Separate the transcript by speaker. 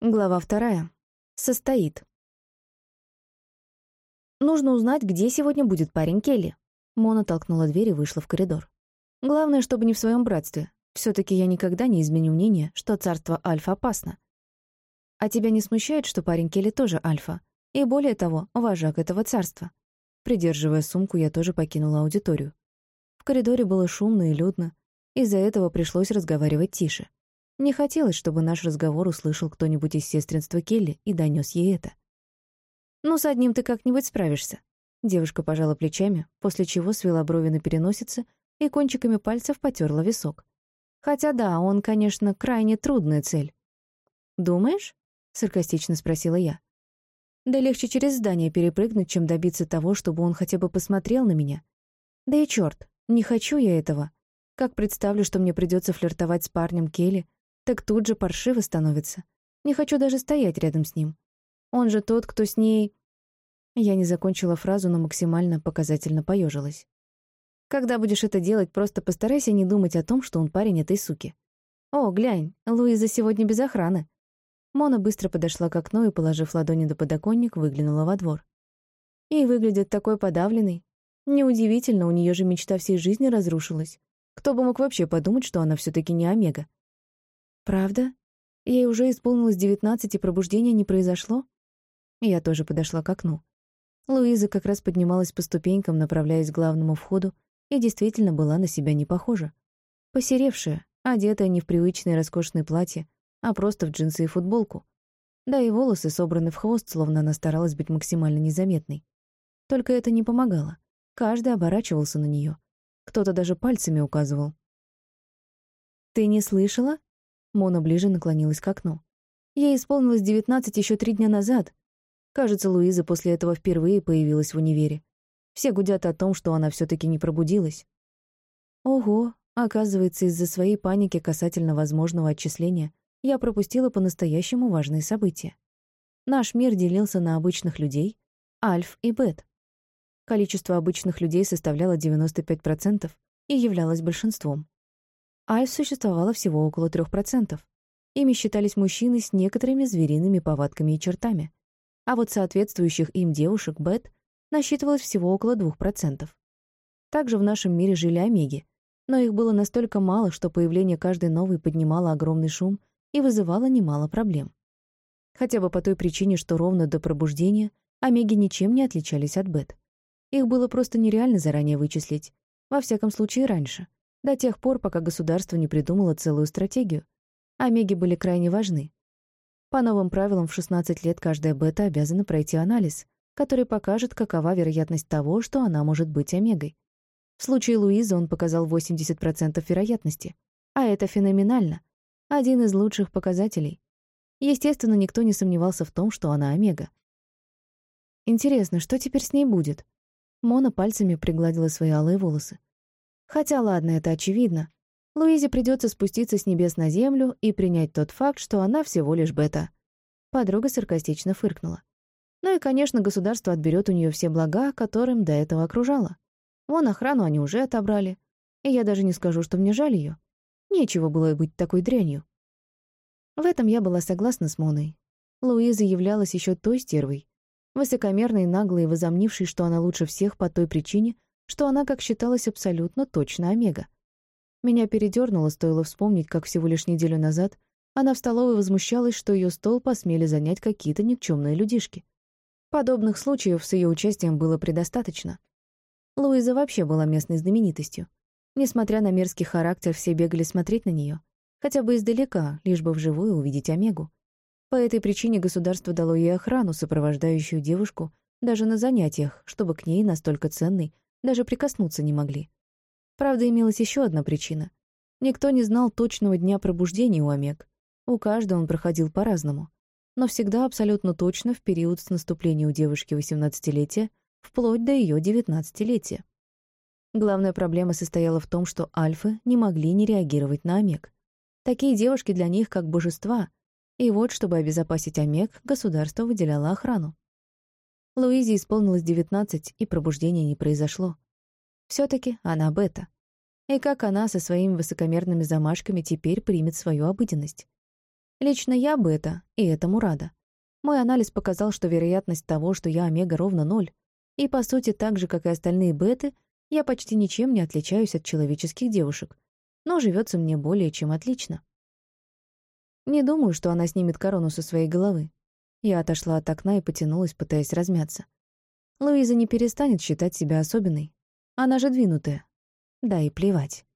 Speaker 1: Глава вторая. Состоит. Нужно узнать, где сегодня будет парень Келли. Мона толкнула дверь и вышла в коридор. Главное, чтобы не в своем братстве. все таки я никогда не изменю мнение, что царство Альфа опасно. А тебя не смущает, что парень Келли тоже Альфа? И более того, вожак этого царства. Придерживая сумку, я тоже покинула аудиторию. В коридоре было шумно и людно. Из-за этого пришлось разговаривать тише. Не хотелось, чтобы наш разговор услышал кто-нибудь из сестринства Келли и донес ей это. «Ну, с одним ты как-нибудь справишься». Девушка пожала плечами, после чего свела брови на переносице и кончиками пальцев потерла висок. Хотя да, он, конечно, крайне трудная цель. «Думаешь?» — саркастично спросила я. «Да легче через здание перепрыгнуть, чем добиться того, чтобы он хотя бы посмотрел на меня. Да и черт, не хочу я этого. Как представлю, что мне придется флиртовать с парнем Келли, так тут же паршиво становится. Не хочу даже стоять рядом с ним. Он же тот, кто с ней... Я не закончила фразу, но максимально показательно поежилась. Когда будешь это делать, просто постарайся не думать о том, что он парень этой суки. О, глянь, Луиза сегодня без охраны. Мона быстро подошла к окну и, положив ладони до подоконник, выглянула во двор. И выглядит такой подавленной. Неудивительно, у нее же мечта всей жизни разрушилась. Кто бы мог вообще подумать, что она все таки не Омега? «Правда? Ей уже исполнилось девятнадцать, и пробуждения не произошло?» Я тоже подошла к окну. Луиза как раз поднималась по ступенькам, направляясь к главному входу, и действительно была на себя не похожа. Посеревшая, одетая не в привычное роскошное платье, а просто в джинсы и футболку. Да и волосы собраны в хвост, словно она старалась быть максимально незаметной. Только это не помогало. Каждый оборачивался на нее. Кто-то даже пальцами указывал. «Ты не слышала?» Мона ближе наклонилась к окну. Ей исполнилось девятнадцать еще три дня назад. Кажется, Луиза после этого впервые появилась в универе. Все гудят о том, что она все таки не пробудилась. Ого, оказывается, из-за своей паники касательно возможного отчисления я пропустила по-настоящему важные события. Наш мир делился на обычных людей, альф и бет. Количество обычных людей составляло 95% и являлось большинством. Альф существовало всего около 3%. Ими считались мужчины с некоторыми звериными повадками и чертами. А вот соответствующих им девушек, бет, насчитывалось всего около 2%. Также в нашем мире жили омеги, но их было настолько мало, что появление каждой новой поднимало огромный шум и вызывало немало проблем. Хотя бы по той причине, что ровно до пробуждения омеги ничем не отличались от бет. Их было просто нереально заранее вычислить, во всяком случае раньше — до тех пор, пока государство не придумало целую стратегию. Омеги были крайне важны. По новым правилам в 16 лет каждая бета обязана пройти анализ, который покажет, какова вероятность того, что она может быть омегой. В случае Луизы он показал 80% вероятности. А это феноменально. Один из лучших показателей. Естественно, никто не сомневался в том, что она омега. Интересно, что теперь с ней будет? Мона пальцами пригладила свои алые волосы. Хотя, ладно, это очевидно. Луизе придется спуститься с небес на землю и принять тот факт, что она всего лишь бета. Подруга саркастично фыркнула. Ну и, конечно, государство отберет у нее все блага, которым до этого окружало. Вон охрану они уже отобрали. И я даже не скажу, что мне жаль ее. Нечего было быть такой дрянью. В этом я была согласна с Моной. Луиза являлась еще той стервой, высокомерной, наглой и возомнившей, что она лучше всех по той причине, что она, как считалось, абсолютно точно омега. Меня передернуло, стоило вспомнить, как всего лишь неделю назад она в столовой возмущалась, что ее стол посмели занять какие-то никчемные людишки. Подобных случаев с ее участием было предостаточно. Луиза вообще была местной знаменитостью. Несмотря на мерзкий характер, все бегали смотреть на нее, хотя бы издалека, лишь бы вживую увидеть Омегу. По этой причине государство дало ей охрану, сопровождающую девушку даже на занятиях, чтобы к ней, настолько ценной, даже прикоснуться не могли. Правда, имелась еще одна причина. Никто не знал точного дня пробуждения у Омег. У каждого он проходил по-разному. Но всегда абсолютно точно в период с наступления у девушки 18-летия вплоть до ее 19-летия. Главная проблема состояла в том, что альфы не могли не реагировать на Омег. Такие девушки для них как божества. И вот, чтобы обезопасить Омег, государство выделяло охрану. Луизе исполнилось девятнадцать, и пробуждения не произошло. все таки она бета. И как она со своими высокомерными замашками теперь примет свою обыденность? Лично я это, и этому рада. Мой анализ показал, что вероятность того, что я омега ровно ноль. И, по сути, так же, как и остальные беты, я почти ничем не отличаюсь от человеческих девушек. Но живется мне более чем отлично. Не думаю, что она снимет корону со своей головы. Я отошла от окна и потянулась, пытаясь размяться. Луиза не перестанет считать себя особенной. Она же двинутая. Да и плевать.